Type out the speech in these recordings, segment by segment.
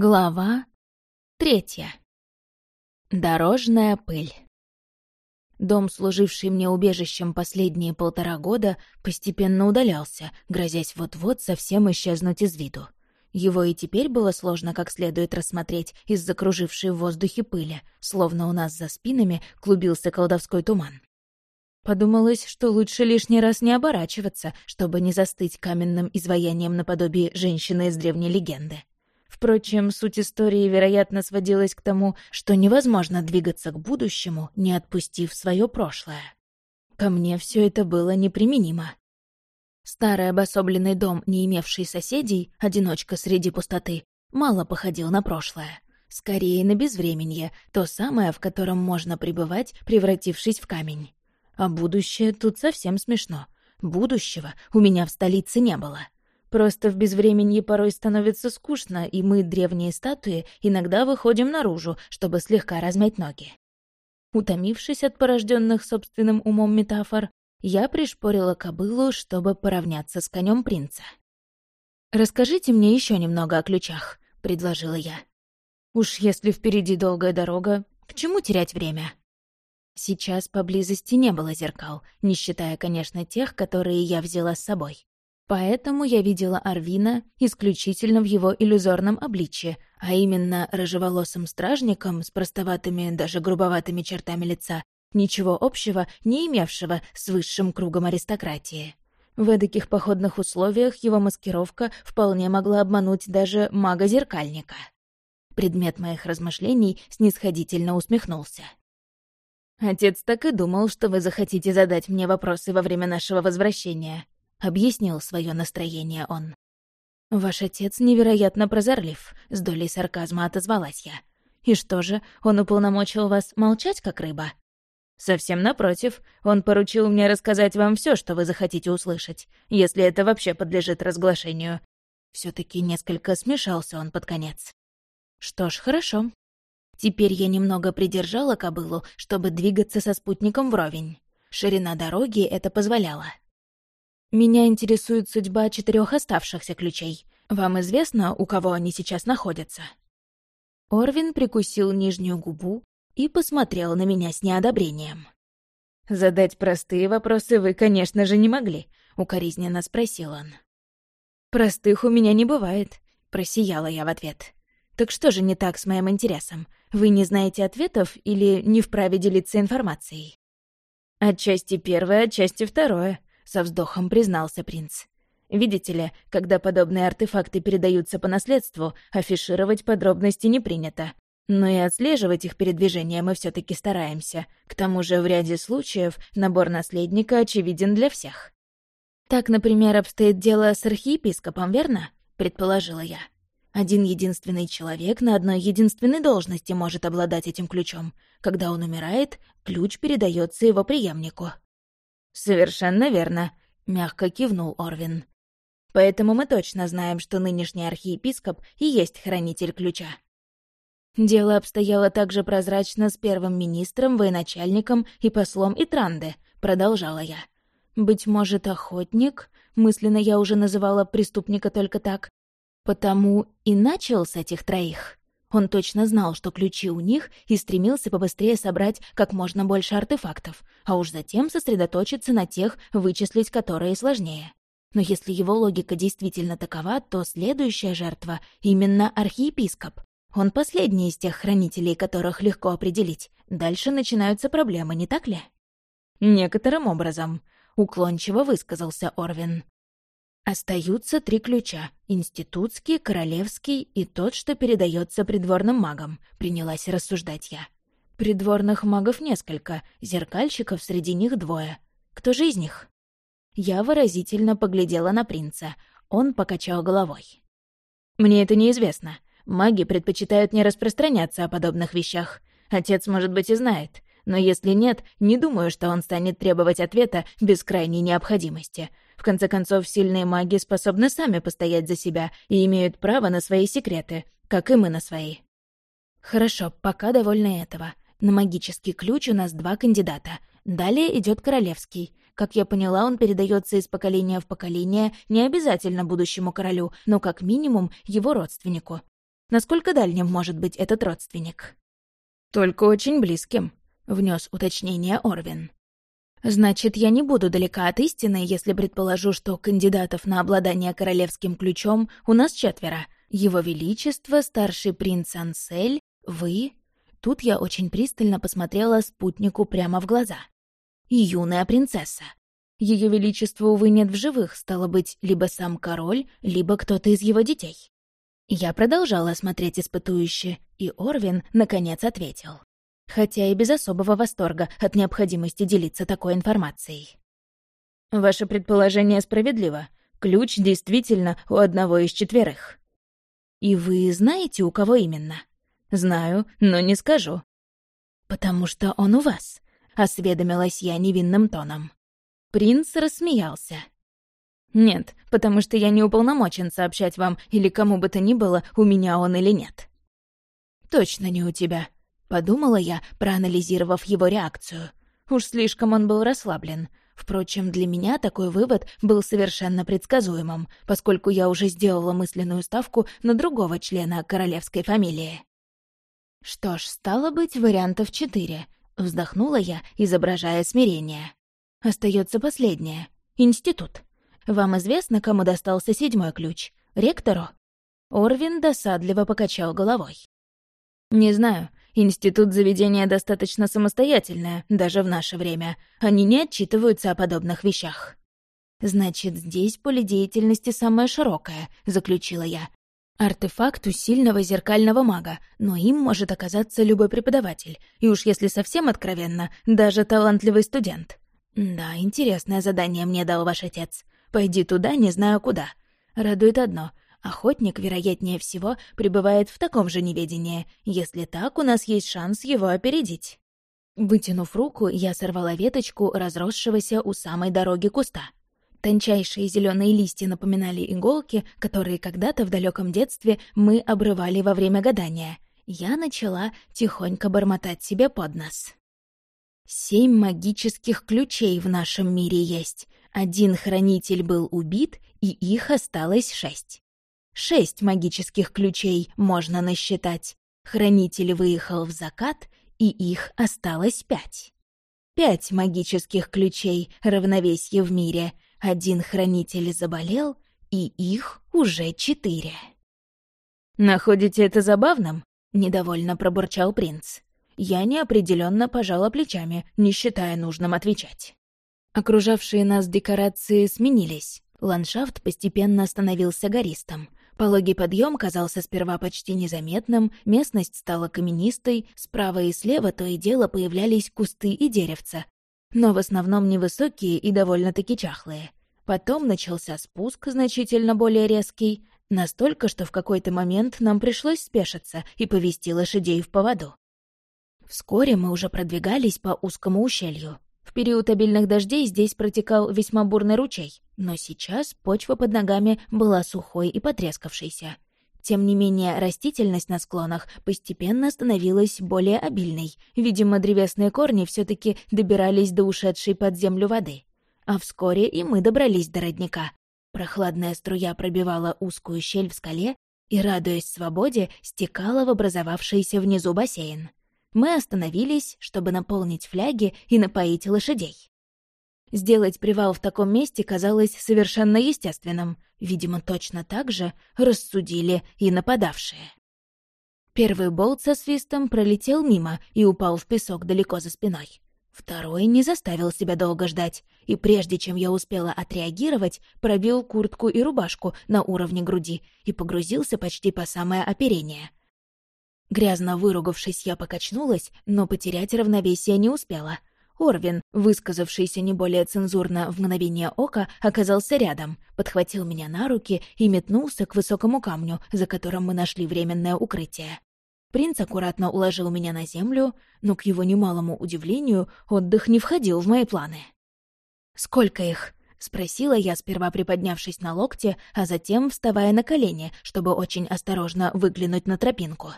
Глава третья. Дорожная пыль. Дом, служивший мне убежищем последние полтора года, постепенно удалялся, грозясь вот-вот совсем исчезнуть из виду. Его и теперь было сложно как следует рассмотреть из-за кружившей в воздухе пыли, словно у нас за спинами клубился колдовской туман. Подумалось, что лучше лишний раз не оборачиваться, чтобы не застыть каменным изваянием наподобие женщины из древней легенды. Впрочем, суть истории, вероятно, сводилась к тому, что невозможно двигаться к будущему, не отпустив свое прошлое. Ко мне все это было неприменимо. Старый обособленный дом, не имевший соседей, одиночка среди пустоты, мало походил на прошлое. Скорее на безвременье, то самое, в котором можно пребывать, превратившись в камень. А будущее тут совсем смешно. Будущего у меня в столице не было. Просто в безвременье порой становится скучно, и мы, древние статуи, иногда выходим наружу, чтобы слегка размять ноги. Утомившись от порожденных собственным умом метафор, я пришпорила кобылу, чтобы поравняться с конем принца. «Расскажите мне еще немного о ключах», — предложила я. «Уж если впереди долгая дорога, к чему терять время?» Сейчас поблизости не было зеркал, не считая, конечно, тех, которые я взяла с собой. Поэтому я видела Арвина исключительно в его иллюзорном обличье, а именно рыжеволосым стражником с простоватыми, даже грубоватыми чертами лица, ничего общего не имевшего с высшим кругом аристократии. В эдаких походных условиях его маскировка вполне могла обмануть даже мага-зеркальника. Предмет моих размышлений снисходительно усмехнулся. «Отец так и думал, что вы захотите задать мне вопросы во время нашего возвращения», — объяснил свое настроение он. «Ваш отец невероятно прозорлив», — с долей сарказма отозвалась я. «И что же, он уполномочил вас молчать, как рыба?» «Совсем напротив, он поручил мне рассказать вам все, что вы захотите услышать, если это вообще подлежит разглашению». все таки несколько смешался он под конец. «Что ж, хорошо. Теперь я немного придержала кобылу, чтобы двигаться со спутником вровень. Ширина дороги это позволяла. Меня интересует судьба четырех оставшихся ключей. Вам известно, у кого они сейчас находятся?» Орвин прикусил нижнюю губу и посмотрел на меня с неодобрением. «Задать простые вопросы вы, конечно же, не могли», — укоризненно спросил он. «Простых у меня не бывает», — просияла я в ответ. «Так что же не так с моим интересом? Вы не знаете ответов или не вправе делиться информацией?» «Отчасти первое, отчасти второе», со вздохом признался принц. Видите ли, когда подобные артефакты передаются по наследству, афишировать подробности не принято. Но и отслеживать их передвижение мы все таки стараемся. К тому же в ряде случаев набор наследника очевиден для всех. «Так, например, обстоит дело с архиепископом, верно?» — предположила я. Один единственный человек на одной единственной должности может обладать этим ключом. Когда он умирает, ключ передается его преемнику. «Совершенно верно», — мягко кивнул Орвин. «Поэтому мы точно знаем, что нынешний архиепископ и есть хранитель ключа». Дело обстояло также прозрачно с первым министром, военачальником и послом Итранде, продолжала я. «Быть может, охотник?» Мысленно я уже называла преступника только так. Потому и начал с этих троих. Он точно знал, что ключи у них, и стремился побыстрее собрать как можно больше артефактов, а уж затем сосредоточиться на тех, вычислить которые сложнее. Но если его логика действительно такова, то следующая жертва — именно архиепископ. Он последний из тех хранителей, которых легко определить. Дальше начинаются проблемы, не так ли? «Некоторым образом», — уклончиво высказался Орвин. Остаются три ключа — институтский, королевский и тот, что передается придворным магам, принялась рассуждать я. Придворных магов несколько, зеркальщиков среди них двое. Кто же из них? Я выразительно поглядела на принца. Он покачал головой. «Мне это неизвестно. Маги предпочитают не распространяться о подобных вещах. Отец, может быть, и знает. Но если нет, не думаю, что он станет требовать ответа без крайней необходимости. В конце концов, сильные маги способны сами постоять за себя и имеют право на свои секреты, как и мы на свои. Хорошо, пока довольны этого. На магический ключ у нас два кандидата. Далее идет королевский. Как я поняла, он передается из поколения в поколение не обязательно будущему королю, но как минимум его родственнику. Насколько дальним может быть этот родственник? Только очень близким, внес уточнение Орвин. Значит, я не буду далека от истины, если предположу, что кандидатов на обладание королевским ключом у нас четверо. Его Величество, старший принц Ансель, вы... Тут я очень пристально посмотрела спутнику прямо в глаза. Юная принцесса. Ее Величество, увы, нет в живых, стало быть, либо сам король, либо кто-то из его детей. Я продолжала смотреть испытующе, и Орвин, наконец, ответил хотя и без особого восторга от необходимости делиться такой информацией. «Ваше предположение справедливо. Ключ действительно у одного из четверых». «И вы знаете, у кого именно?» «Знаю, но не скажу». «Потому что он у вас», — осведомилась я невинным тоном. Принц рассмеялся. «Нет, потому что я не уполномочен сообщать вам или кому бы то ни было, у меня он или нет». «Точно не у тебя», Подумала я, проанализировав его реакцию. Уж слишком он был расслаблен. Впрочем, для меня такой вывод был совершенно предсказуемым, поскольку я уже сделала мысленную ставку на другого члена королевской фамилии. Что ж, стало быть, вариантов четыре. Вздохнула я, изображая смирение. Остается последнее. Институт. Вам известно, кому достался седьмой ключ? Ректору? Орвин досадливо покачал головой. «Не знаю. Институт заведения достаточно самостоятельное, даже в наше время. Они не отчитываются о подобных вещах. «Значит, здесь поле деятельности самое широкое», — заключила я. «Артефакт у сильного зеркального мага, но им может оказаться любой преподаватель, и уж если совсем откровенно, даже талантливый студент». «Да, интересное задание мне дал ваш отец. Пойди туда, не знаю куда. Радует одно — Охотник, вероятнее всего, пребывает в таком же неведении. Если так, у нас есть шанс его опередить. Вытянув руку, я сорвала веточку разросшегося у самой дороги куста. Тончайшие зеленые листья напоминали иголки, которые когда-то в далеком детстве мы обрывали во время гадания. Я начала тихонько бормотать себе под нос. Семь магических ключей в нашем мире есть. Один хранитель был убит, и их осталось шесть. Шесть магических ключей можно насчитать. Хранитель выехал в закат, и их осталось пять. Пять магических ключей равновесие в мире. Один хранитель заболел, и их уже четыре. «Находите это забавным?» — недовольно пробурчал принц. Я неопределенно пожала плечами, не считая нужным отвечать. Окружавшие нас декорации сменились. Ландшафт постепенно становился гористым. Пологий подъем казался сперва почти незаметным, местность стала каменистой, справа и слева то и дело появлялись кусты и деревца, но в основном невысокие и довольно-таки чахлые. Потом начался спуск, значительно более резкий, настолько, что в какой-то момент нам пришлось спешиться и повести лошадей в поводу. Вскоре мы уже продвигались по узкому ущелью. В период обильных дождей здесь протекал весьма бурный ручей, но сейчас почва под ногами была сухой и потрескавшейся. Тем не менее, растительность на склонах постепенно становилась более обильной. Видимо, древесные корни все таки добирались до ушедшей под землю воды. А вскоре и мы добрались до родника. Прохладная струя пробивала узкую щель в скале и, радуясь свободе, стекала в образовавшийся внизу бассейн мы остановились, чтобы наполнить фляги и напоить лошадей. Сделать привал в таком месте казалось совершенно естественным. Видимо, точно так же рассудили и нападавшие. Первый болт со свистом пролетел мимо и упал в песок далеко за спиной. Второй не заставил себя долго ждать, и прежде чем я успела отреагировать, пробил куртку и рубашку на уровне груди и погрузился почти по самое оперение. Грязно выругавшись, я покачнулась, но потерять равновесие не успела. Орвин, высказавшийся не более цензурно в мгновение ока, оказался рядом, подхватил меня на руки и метнулся к высокому камню, за которым мы нашли временное укрытие. Принц аккуратно уложил меня на землю, но, к его немалому удивлению, отдых не входил в мои планы. «Сколько их?» — спросила я, сперва приподнявшись на локте, а затем вставая на колени, чтобы очень осторожно выглянуть на тропинку.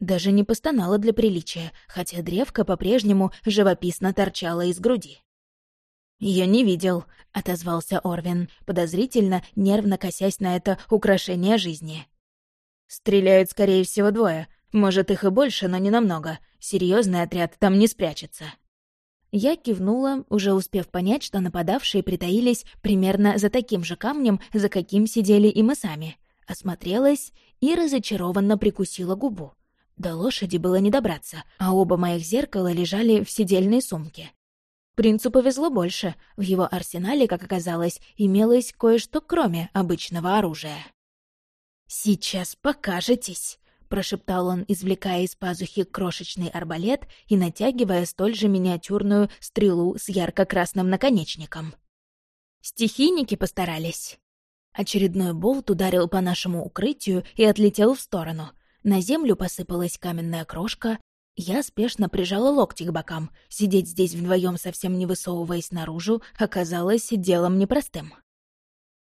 Даже не постонала для приличия, хотя древко по-прежнему живописно торчала из груди. «Я не видел», — отозвался Орвин, подозрительно, нервно косясь на это украшение жизни. Стреляют, скорее всего, двое. Может, их и больше, но не намного. Серьезный отряд там не спрячется». Я кивнула, уже успев понять, что нападавшие притаились примерно за таким же камнем, за каким сидели и мы сами. Осмотрелась и разочарованно прикусила губу. До лошади было не добраться, а оба моих зеркала лежали в сидельной сумке. Принцу повезло больше. В его арсенале, как оказалось, имелось кое-что кроме обычного оружия. «Сейчас покажетесь!» — прошептал он, извлекая из пазухи крошечный арбалет и натягивая столь же миниатюрную стрелу с ярко-красным наконечником. Стихийники постарались. Очередной болт ударил по нашему укрытию и отлетел в сторону. На землю посыпалась каменная крошка. Я спешно прижала локти к бокам. Сидеть здесь вдвоем совсем не высовываясь наружу, оказалось делом непростым.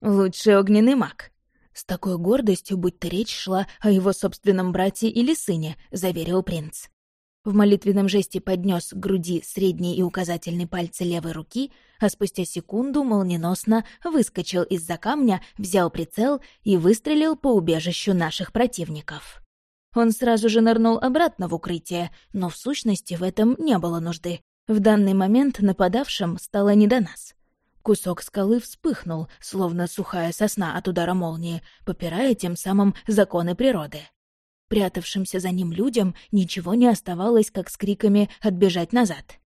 «Лучший огненный маг», с такой гордостью, будто речь шла о его собственном брате или сыне, заверил принц. В молитвенном жесте поднес к груди средний и указательный пальцы левой руки, а спустя секунду молниеносно выскочил из-за камня, взял прицел и выстрелил по убежищу наших противников. Он сразу же нырнул обратно в укрытие, но в сущности в этом не было нужды. В данный момент нападавшим стало не до нас. Кусок скалы вспыхнул, словно сухая сосна от удара молнии, попирая тем самым законы природы. Прятавшимся за ним людям ничего не оставалось, как с криками «отбежать назад».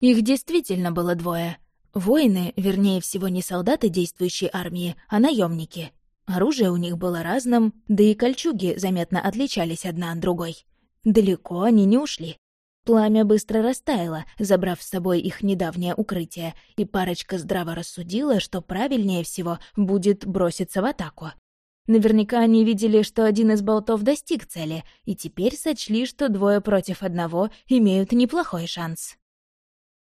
Их действительно было двое. Воины, вернее всего не солдаты действующей армии, а наемники. Оружие у них было разным, да и кольчуги заметно отличались одна от другой. Далеко они не ушли. Пламя быстро растаяло, забрав с собой их недавнее укрытие, и парочка здраво рассудила, что правильнее всего будет броситься в атаку. Наверняка они видели, что один из болтов достиг цели, и теперь сочли, что двое против одного имеют неплохой шанс.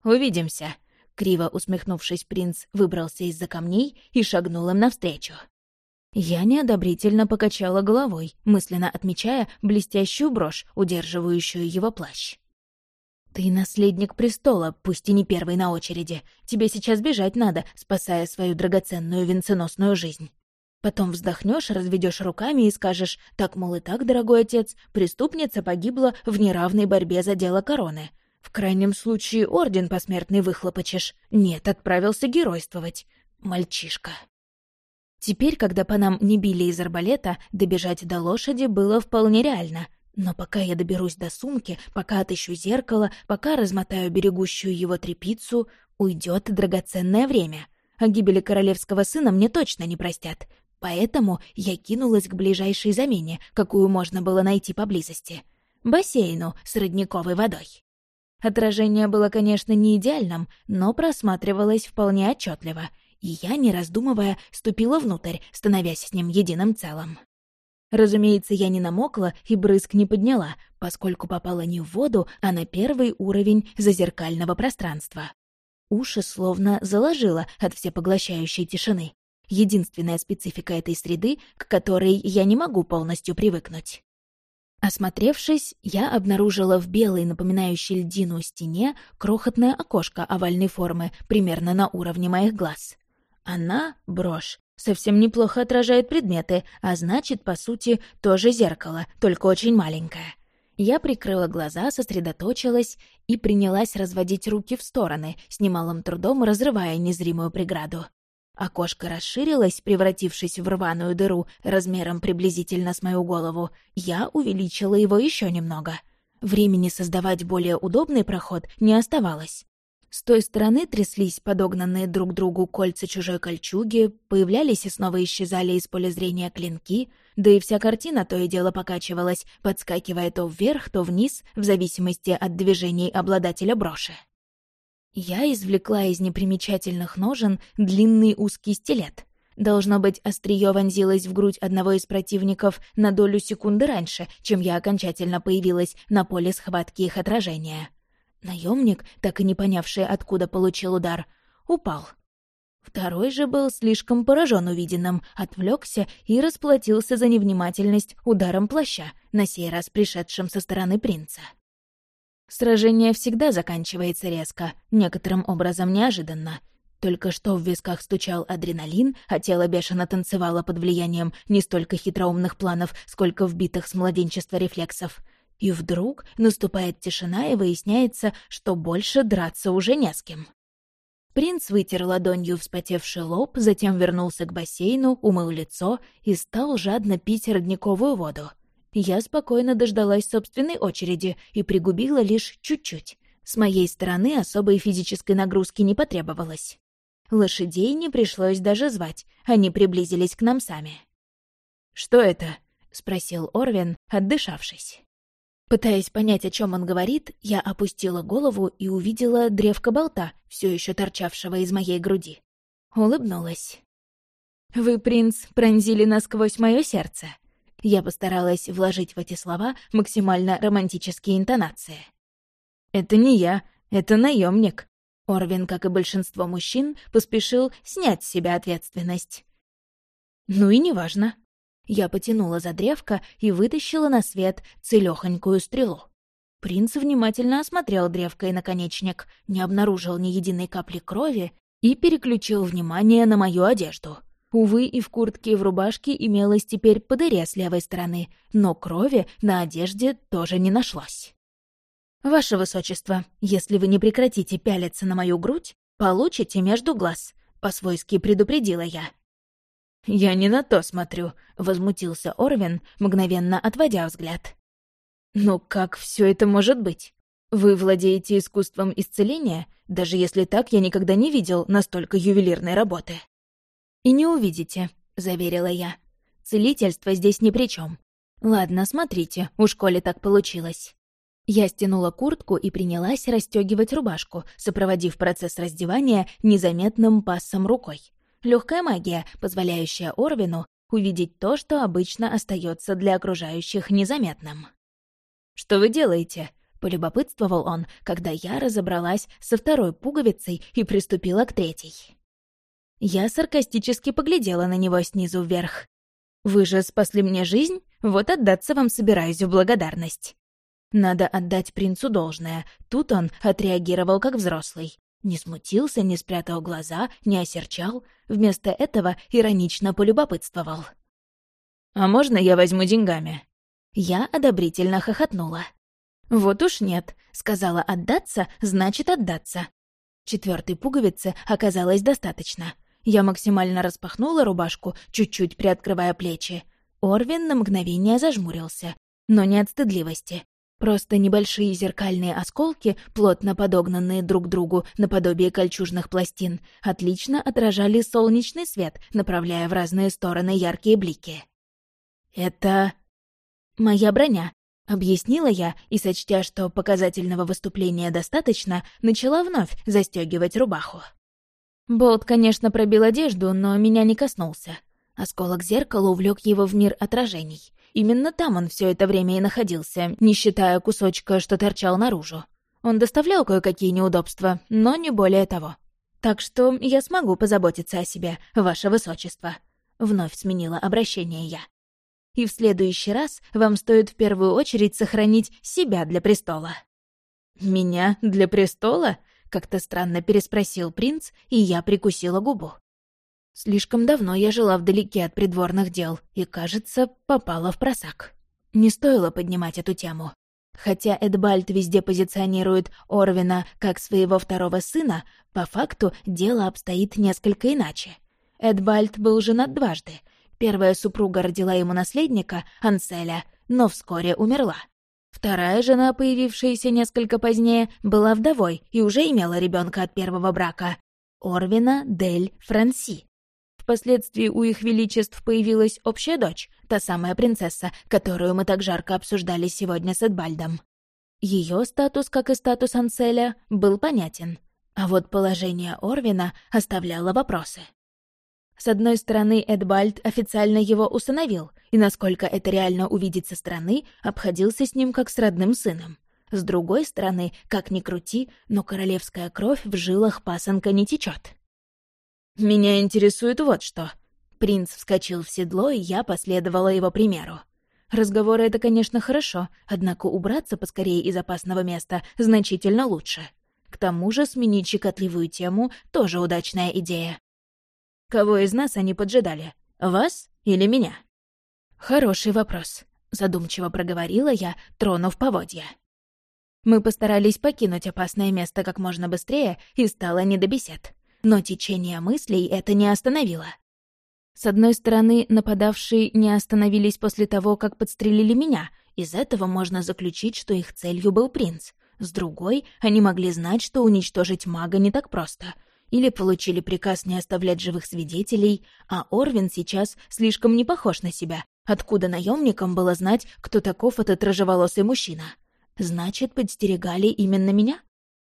«Увидимся», — криво усмехнувшись, принц выбрался из-за камней и шагнул им навстречу. Я неодобрительно покачала головой, мысленно отмечая блестящую брошь, удерживающую его плащ. «Ты наследник престола, пусть и не первый на очереди. Тебе сейчас бежать надо, спасая свою драгоценную венценосную жизнь. Потом вздохнешь, разведешь руками и скажешь, так, мол, и так, дорогой отец, преступница погибла в неравной борьбе за дело короны. В крайнем случае орден посмертный выхлопочешь. Нет, отправился геройствовать. Мальчишка. Теперь, когда по нам не били из арбалета, добежать до лошади было вполне реально — но пока я доберусь до сумки, пока отыщу зеркало, пока размотаю берегущую его трепицу, уйдет драгоценное время. О гибели королевского сына мне точно не простят. Поэтому я кинулась к ближайшей замене, какую можно было найти поблизости. Бассейну с родниковой водой. Отражение было, конечно, не идеальным, но просматривалось вполне отчетливо, и я, не раздумывая, ступила внутрь, становясь с ним единым целым. Разумеется, я не намокла и брызг не подняла, поскольку попала не в воду, а на первый уровень зазеркального пространства. Уши словно заложило от всепоглощающей тишины. Единственная специфика этой среды, к которой я не могу полностью привыкнуть. Осмотревшись, я обнаружила в белой, напоминающей льдину стене, крохотное окошко овальной формы, примерно на уровне моих глаз. Она, брошь, совсем неплохо отражает предметы, а значит, по сути, тоже зеркало, только очень маленькое. Я прикрыла глаза, сосредоточилась и принялась разводить руки в стороны, с немалым трудом разрывая незримую преграду. Окошко расширилось, превратившись в рваную дыру размером приблизительно с мою голову. Я увеличила его еще немного. Времени создавать более удобный проход не оставалось. С той стороны тряслись подогнанные друг другу кольца чужой кольчуги, появлялись и снова исчезали из поля зрения клинки, да и вся картина то и дело покачивалась, подскакивая то вверх, то вниз, в зависимости от движений обладателя броши. Я извлекла из непримечательных ножен длинный узкий стилет. Должно быть, острие вонзилось в грудь одного из противников на долю секунды раньше, чем я окончательно появилась на поле схватки их отражения. Наемник, так и не понявший, откуда получил удар, упал. Второй же был слишком поражен увиденным, отвлекся и расплатился за невнимательность ударом плаща, на сей раз пришедшим со стороны принца. Сражение всегда заканчивается резко, некоторым образом неожиданно. Только что в висках стучал адреналин, а тело бешено танцевало под влиянием не столько хитроумных планов, сколько вбитых с младенчества рефлексов. И вдруг наступает тишина, и выясняется, что больше драться уже не с кем. Принц вытер ладонью вспотевший лоб, затем вернулся к бассейну, умыл лицо и стал жадно пить родниковую воду. Я спокойно дождалась собственной очереди и пригубила лишь чуть-чуть. С моей стороны особой физической нагрузки не потребовалось. Лошадей не пришлось даже звать, они приблизились к нам сами. «Что это?» — спросил Орвин, отдышавшись. Пытаясь понять, о чем он говорит, я опустила голову и увидела древко болта, все еще торчавшего из моей груди. Улыбнулась. «Вы, принц, пронзили насквозь мое сердце». Я постаралась вложить в эти слова максимально романтические интонации. «Это не я, это наемник. Орвин, как и большинство мужчин, поспешил снять с себя ответственность. «Ну и неважно. Я потянула за древко и вытащила на свет целёхонькую стрелу. Принц внимательно осмотрел древко и наконечник, не обнаружил ни единой капли крови и переключил внимание на мою одежду. Увы, и в куртке, и в рубашке имелось теперь по с левой стороны, но крови на одежде тоже не нашлось. «Ваше высочество, если вы не прекратите пялиться на мою грудь, получите между глаз», — по-свойски предупредила я. «Я не на то смотрю», — возмутился Орвин, мгновенно отводя взгляд. «Ну как все это может быть? Вы владеете искусством исцеления, даже если так я никогда не видел настолько ювелирной работы». «И не увидите», — заверила я. «Целительство здесь ни при чем. Ладно, смотрите, у школе так получилось». Я стянула куртку и принялась расстегивать рубашку, сопроводив процесс раздевания незаметным пассом рукой. Легкая магия, позволяющая Орвину увидеть то, что обычно остается для окружающих незаметным. «Что вы делаете?» — полюбопытствовал он, когда я разобралась со второй пуговицей и приступила к третьей. Я саркастически поглядела на него снизу вверх. «Вы же спасли мне жизнь, вот отдаться вам собираюсь в благодарность». Надо отдать принцу должное, тут он отреагировал как взрослый. Не смутился, не спрятал глаза, не осерчал. Вместо этого иронично полюбопытствовал. «А можно я возьму деньгами?» Я одобрительно хохотнула. «Вот уж нет», — сказала отдаться, значит отдаться. Четвертой пуговицы оказалось достаточно. Я максимально распахнула рубашку, чуть-чуть приоткрывая плечи. Орвин на мгновение зажмурился, но не от стыдливости. Просто небольшие зеркальные осколки, плотно подогнанные друг к другу наподобие кольчужных пластин, отлично отражали солнечный свет, направляя в разные стороны яркие блики. «Это... моя броня», — объяснила я, и, сочтя, что показательного выступления достаточно, начала вновь застегивать рубаху. Болт, конечно, пробил одежду, но меня не коснулся. Осколок зеркала увлек его в мир отражений. Именно там он все это время и находился, не считая кусочка, что торчал наружу. Он доставлял кое-какие неудобства, но не более того. Так что я смогу позаботиться о себе, ваше высочество. Вновь сменила обращение я. И в следующий раз вам стоит в первую очередь сохранить себя для престола. «Меня для престола?» — как-то странно переспросил принц, и я прикусила губу. Слишком давно я жила вдалеке от придворных дел и, кажется, попала в просак. Не стоило поднимать эту тему. Хотя Эдбальд везде позиционирует Орвина как своего второго сына, по факту дело обстоит несколько иначе. Эдбальд был женат дважды. Первая супруга родила ему наследника, Анселя, но вскоре умерла. Вторая жена, появившаяся несколько позднее, была вдовой и уже имела ребенка от первого брака — Орвина Дель Франси. Впоследствии у их величеств появилась общая дочь, та самая принцесса, которую мы так жарко обсуждали сегодня с Эдбальдом. Ее статус, как и статус Анселя, был понятен. А вот положение Орвина оставляло вопросы. С одной стороны, Эдбальд официально его усыновил, и, насколько это реально увидеть со стороны, обходился с ним как с родным сыном. С другой стороны, как ни крути, но королевская кровь в жилах пасынка не течет. «Меня интересует вот что». Принц вскочил в седло, и я последовала его примеру. Разговоры — это, конечно, хорошо, однако убраться поскорее из опасного места значительно лучше. К тому же сменить щекотливую тему — тоже удачная идея. Кого из нас они поджидали? Вас или меня? Хороший вопрос, задумчиво проговорила я, тронув поводья. Мы постарались покинуть опасное место как можно быстрее, и стало не до бесед. Но течение мыслей это не остановило. С одной стороны, нападавшие не остановились после того, как подстрелили меня. Из этого можно заключить, что их целью был принц. С другой, они могли знать, что уничтожить мага не так просто. Или получили приказ не оставлять живых свидетелей, а Орвин сейчас слишком не похож на себя. Откуда наемникам было знать, кто таков этот рыжеволосый мужчина? Значит, подстерегали именно меня?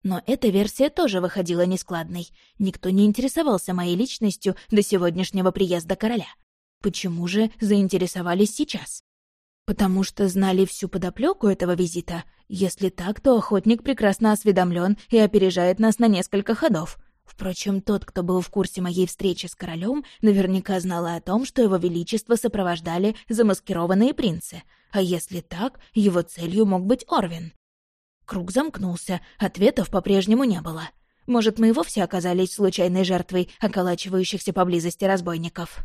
Но эта версия тоже выходила нескладной. Никто не интересовался моей личностью до сегодняшнего приезда короля. Почему же заинтересовались сейчас? Потому что знали всю подоплеку этого визита. Если так, то охотник прекрасно осведомлен и опережает нас на несколько ходов. Впрочем, тот, кто был в курсе моей встречи с королем, наверняка знал о том, что его величество сопровождали замаскированные принцы. А если так, его целью мог быть Орвин. Круг замкнулся, ответов по-прежнему не было. Может, мы и вовсе оказались случайной жертвой околачивающихся поблизости разбойников.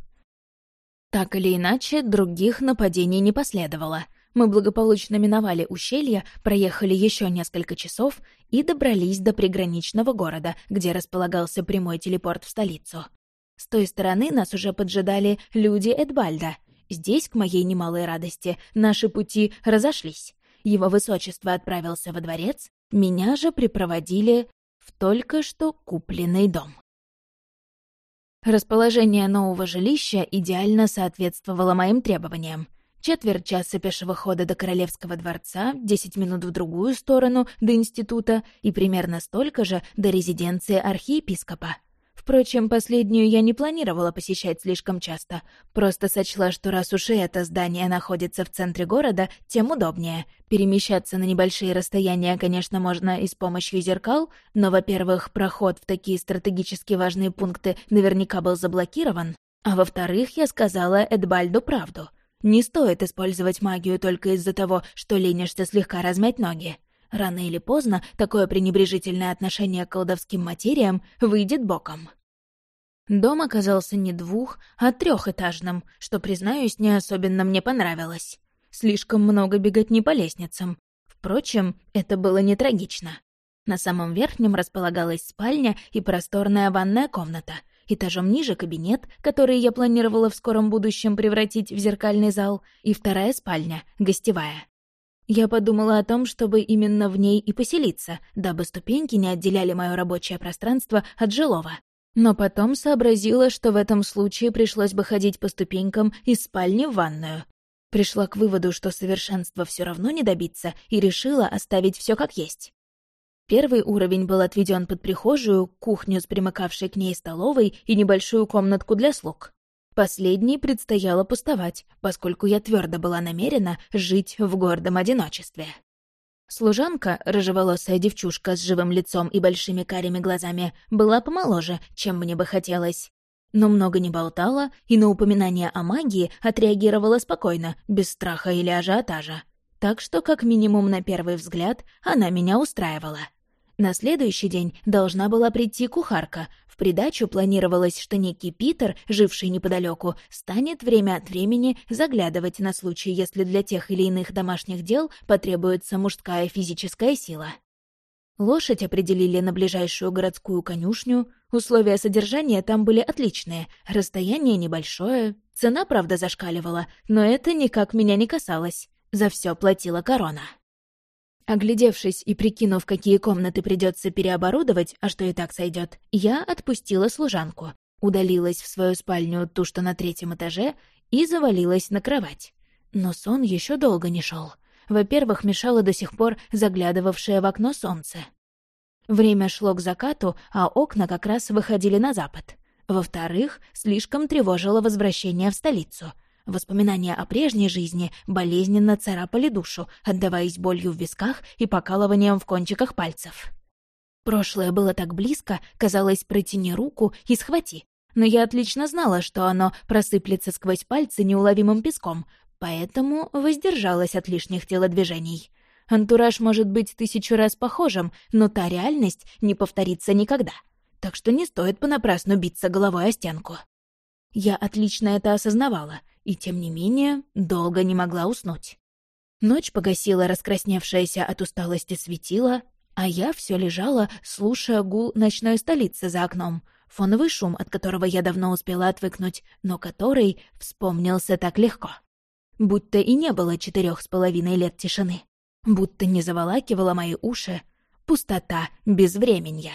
Так или иначе, других нападений не последовало. Мы благополучно миновали ущелье, проехали еще несколько часов и добрались до приграничного города, где располагался прямой телепорт в столицу. С той стороны нас уже поджидали люди Эдбальда. Здесь, к моей немалой радости, наши пути разошлись. Его высочество отправился во дворец, меня же припроводили в только что купленный дом. Расположение нового жилища идеально соответствовало моим требованиям. Четверть часа пешего хода до Королевского дворца, десять минут в другую сторону, до института, и примерно столько же до резиденции архиепископа. Впрочем, последнюю я не планировала посещать слишком часто. Просто сочла, что раз уж и это здание находится в центре города, тем удобнее. Перемещаться на небольшие расстояния, конечно, можно и с помощью зеркал, но, во-первых, проход в такие стратегически важные пункты наверняка был заблокирован, а во-вторых, я сказала Эдбальду правду. Не стоит использовать магию только из-за того, что ленишься слегка размять ноги. Рано или поздно такое пренебрежительное отношение к колдовским материям выйдет боком. Дом оказался не двух, а трехэтажным, что, признаюсь, не особенно мне понравилось. Слишком много бегать не по лестницам. Впрочем, это было не трагично. На самом верхнем располагалась спальня и просторная ванная комната. Этажом ниже кабинет, который я планировала в скором будущем превратить в зеркальный зал, и вторая спальня, гостевая. Я подумала о том, чтобы именно в ней и поселиться, дабы ступеньки не отделяли мое рабочее пространство от жилого. Но потом сообразила, что в этом случае пришлось бы ходить по ступенькам из спальни в ванную. Пришла к выводу, что совершенства все равно не добиться, и решила оставить все как есть. Первый уровень был отведен под прихожую, кухню с примыкавшей к ней столовой и небольшую комнатку для слуг. Последней предстояло пустовать, поскольку я твердо была намерена жить в гордом одиночестве. Служанка, рыжеволосая девчушка с живым лицом и большими карими глазами, была помоложе, чем мне бы хотелось. Но много не болтала и на упоминание о магии отреагировала спокойно, без страха или ажиотажа. Так что, как минимум на первый взгляд, она меня устраивала. На следующий день должна была прийти кухарка. В придачу планировалось, что некий Питер, живший неподалеку, станет время от времени заглядывать на случай, если для тех или иных домашних дел потребуется мужская физическая сила. Лошадь определили на ближайшую городскую конюшню. Условия содержания там были отличные, расстояние небольшое, цена, правда, зашкаливала, но это никак меня не касалось. За все платила корона. Оглядевшись и прикинув, какие комнаты придется переоборудовать, а что и так сойдет, я отпустила служанку, удалилась в свою спальню, ту, что на третьем этаже, и завалилась на кровать. Но сон еще долго не шел. Во-первых, мешало до сих пор заглядывавшее в окно солнце. Время шло к закату, а окна как раз выходили на запад. Во-вторых, слишком тревожило возвращение в столицу — Воспоминания о прежней жизни болезненно царапали душу, отдаваясь болью в висках и покалыванием в кончиках пальцев. Прошлое было так близко, казалось, протяни руку и схвати. Но я отлично знала, что оно просыплется сквозь пальцы неуловимым песком, поэтому воздержалась от лишних телодвижений. Антураж может быть тысячу раз похожим, но та реальность не повторится никогда. Так что не стоит понапрасну биться головой о стенку. Я отлично это осознавала, и тем не менее долго не могла уснуть. Ночь погасила раскрасневшееся от усталости светило, а я все лежала, слушая гул ночной столицы за окном, фоновый шум, от которого я давно успела отвыкнуть, но который вспомнился так легко. Будто и не было четырех с половиной лет тишины. Будто не заволакивала мои уши. Пустота без времени.